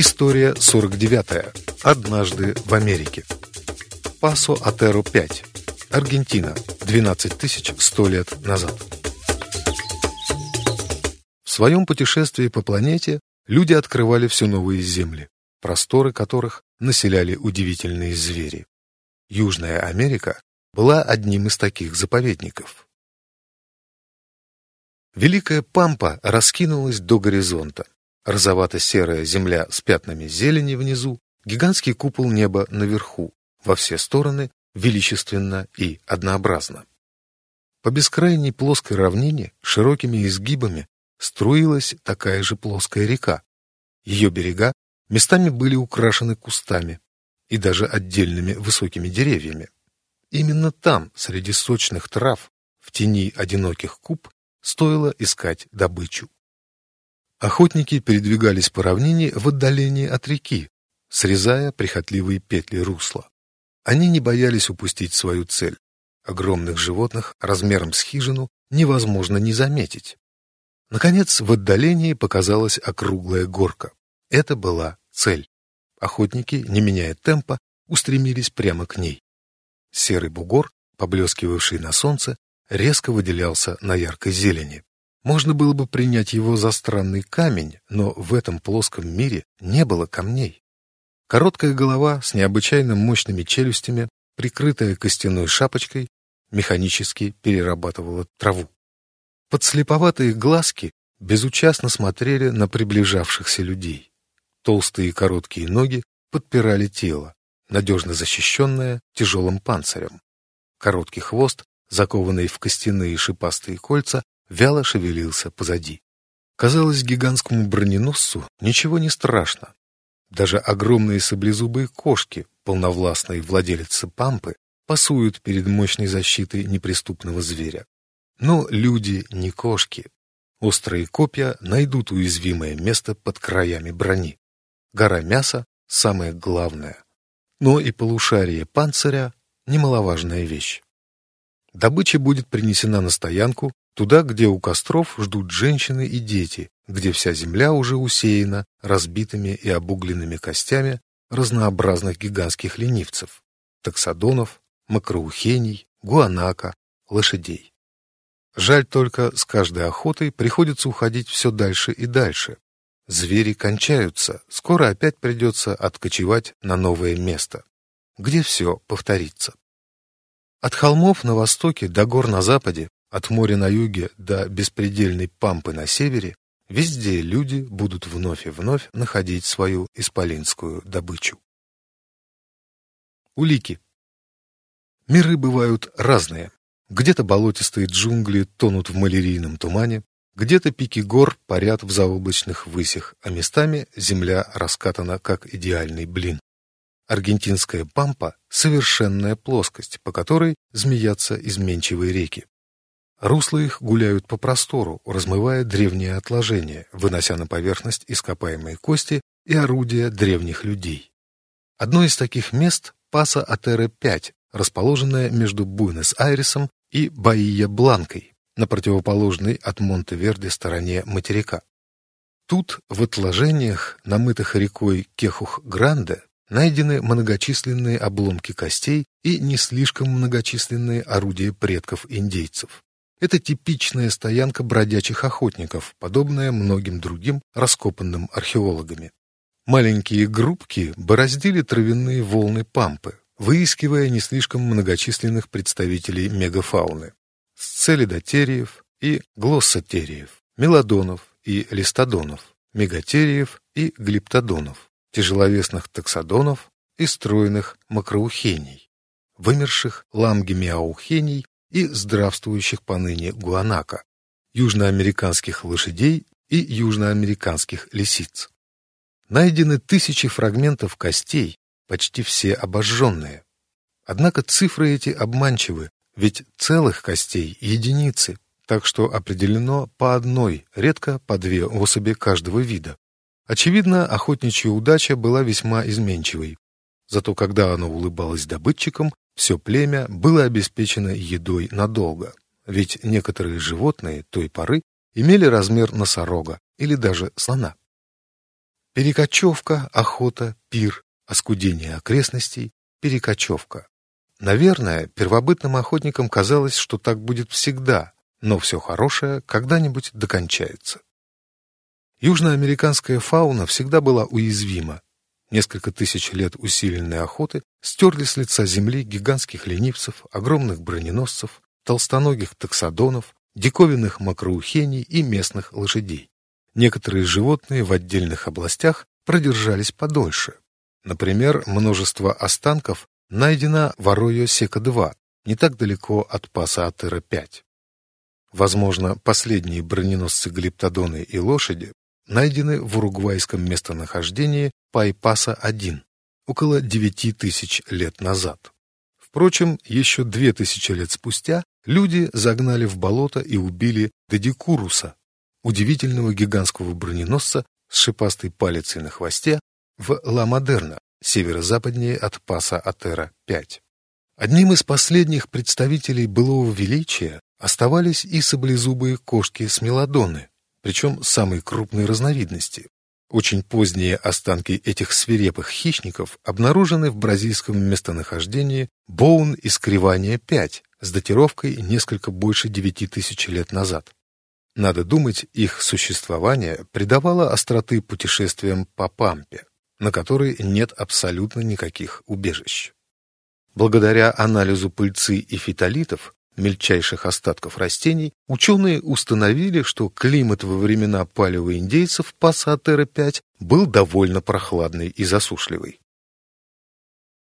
История 49. Однажды в Америке. Пасо Атеро 5. Аргентина. 12 100 лет назад. В своем путешествии по планете люди открывали все новые земли, просторы которых населяли удивительные звери. Южная Америка была одним из таких заповедников. Великая пампа раскинулась до горизонта. Розовато-серая земля с пятнами зелени внизу, гигантский купол неба наверху, во все стороны величественно и однообразно. По бескрайней плоской равнине широкими изгибами струилась такая же плоская река. Ее берега местами были украшены кустами и даже отдельными высокими деревьями. Именно там, среди сочных трав, в тени одиноких куб, стоило искать добычу. Охотники передвигались по равнине в отдалении от реки, срезая прихотливые петли русла. Они не боялись упустить свою цель. Огромных животных размером с хижину невозможно не заметить. Наконец, в отдалении показалась округлая горка. Это была цель. Охотники, не меняя темпа, устремились прямо к ней. Серый бугор, поблескивавший на солнце, резко выделялся на яркой зелени. Можно было бы принять его за странный камень, но в этом плоском мире не было камней. Короткая голова с необычайно мощными челюстями, прикрытая костяной шапочкой, механически перерабатывала траву. Подслеповатые глазки безучастно смотрели на приближавшихся людей. Толстые и короткие ноги подпирали тело, надежно защищенное тяжелым панцирем. Короткий хвост, закованный в костяные шипастые кольца, вяло шевелился позади. Казалось, гигантскому броненосцу ничего не страшно. Даже огромные саблезубые кошки, полновластные владелицы пампы, пасуют перед мощной защитой неприступного зверя. Но люди не кошки. Острые копья найдут уязвимое место под краями брони. Гора мяса — самое главное. Но и полушарие панциря — немаловажная вещь. Добыча будет принесена на стоянку Туда, где у костров ждут женщины и дети, где вся земля уже усеяна разбитыми и обугленными костями разнообразных гигантских ленивцев, таксодонов, макроухений, гуанака, лошадей. Жаль только, с каждой охотой приходится уходить все дальше и дальше. Звери кончаются, скоро опять придется откочевать на новое место, где все повторится. От холмов на востоке до гор на западе от моря на юге до беспредельной пампы на севере везде люди будут вновь и вновь находить свою исполинскую добычу. Улики. Миры бывают разные. Где-то болотистые джунгли тонут в малярийном тумане, где-то пики гор парят в заоблачных высях, а местами земля раскатана как идеальный блин. Аргентинская пампа — совершенная плоскость, по которой змеятся изменчивые реки. Русла их гуляют по простору, размывая древние отложения, вынося на поверхность ископаемые кости и орудия древних людей. Одно из таких мест – Паса Атере-5, расположенное между Буэнос-Айресом и Баия-Бланкой, на противоположной от Монте-Верде стороне материка. Тут, в отложениях, намытых рекой Кехух-Гранде, найдены многочисленные обломки костей и не слишком многочисленные орудия предков индейцев. Это типичная стоянка бродячих охотников, подобная многим другим раскопанным археологами. Маленькие группки бороздили травяные волны пампы, выискивая не слишком многочисленных представителей мегафауны – сцелидотериев и глоссотериев, мелодонов и листодонов, мегатериев и глиптодонов, тяжеловесных таксодонов и стройных макроухений, вымерших ламгемиаухений и здравствующих поныне гуанака, южноамериканских лошадей и южноамериканских лисиц. Найдены тысячи фрагментов костей, почти все обожженные. Однако цифры эти обманчивы, ведь целых костей единицы, так что определено по одной, редко по две особи каждого вида. Очевидно, охотничья удача была весьма изменчивой. Зато когда она улыбалась добытчикам, все племя было обеспечено едой надолго, ведь некоторые животные той поры имели размер носорога или даже слона. Перекочевка, охота, пир, оскудение окрестностей, перекочевка. Наверное, первобытным охотникам казалось, что так будет всегда, но все хорошее когда-нибудь докончается. Южноамериканская фауна всегда была уязвима. Несколько тысяч лет усиленной охоты стерли с лица земли гигантских ленивцев, огромных броненосцев, толстоногих таксодонов, диковинных макроухений и местных лошадей. Некоторые животные в отдельных областях продержались подольше. Например, множество останков найдено в Аройо-Сека-2, не так далеко от паса Атыра-5. Возможно, последние броненосцы-глиптодоны и лошади найдены в уругвайском местонахождении Пайпаса-1 около 9 тысяч лет назад. Впрочем, еще две тысячи лет спустя люди загнали в болото и убили Дедикуруса, удивительного гигантского броненосца с шипастой палицей на хвосте в Ла-Модерна, северо-западнее от паса Атера-5. Одним из последних представителей былого величия оставались и саблезубые кошки-смелодоны, причем самой крупной разновидности. Очень поздние останки этих свирепых хищников обнаружены в бразильском местонахождении Боун искривания 5 с датировкой несколько больше 9000 лет назад. Надо думать, их существование придавало остроты путешествиям по Пампе, на которой нет абсолютно никаких убежищ. Благодаря анализу пыльцы и фитолитов, мельчайших остатков растений, ученые установили, что климат во времена палеоиндейцев Пасатера-5 был довольно прохладный и засушливый.